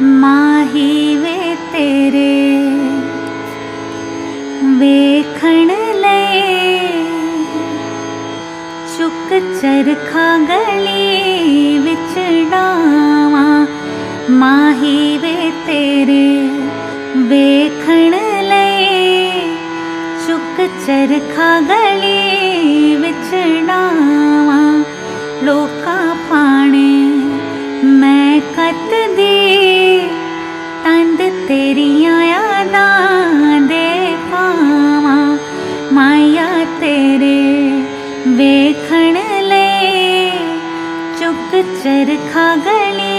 माही वे तेरे वेखण ले चुक चरखा गली विचड़ावा माही वे तेरे वेखण ले चुक चरखा गली विचड़ावा लोका पाने मैं कत दी तेरे वेखण ले चुक चरखा गली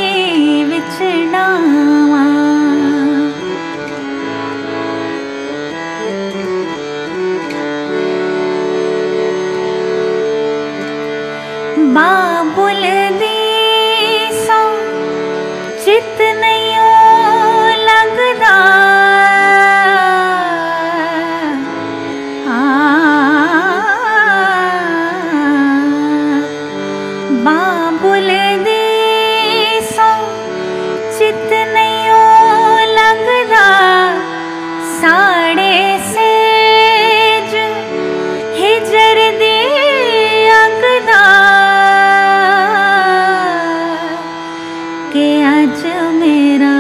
अज मेरा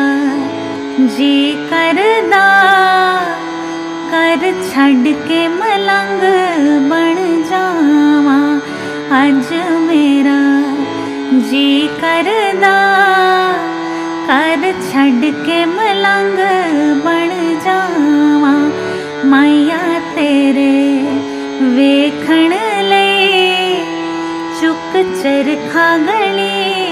जी करदा कर छड़ के मलंग बन जावा। अज मेरा जी करदा कर छड़ के मलंग बन जावा। माया तेरे वेखण ले चुक चरखा गली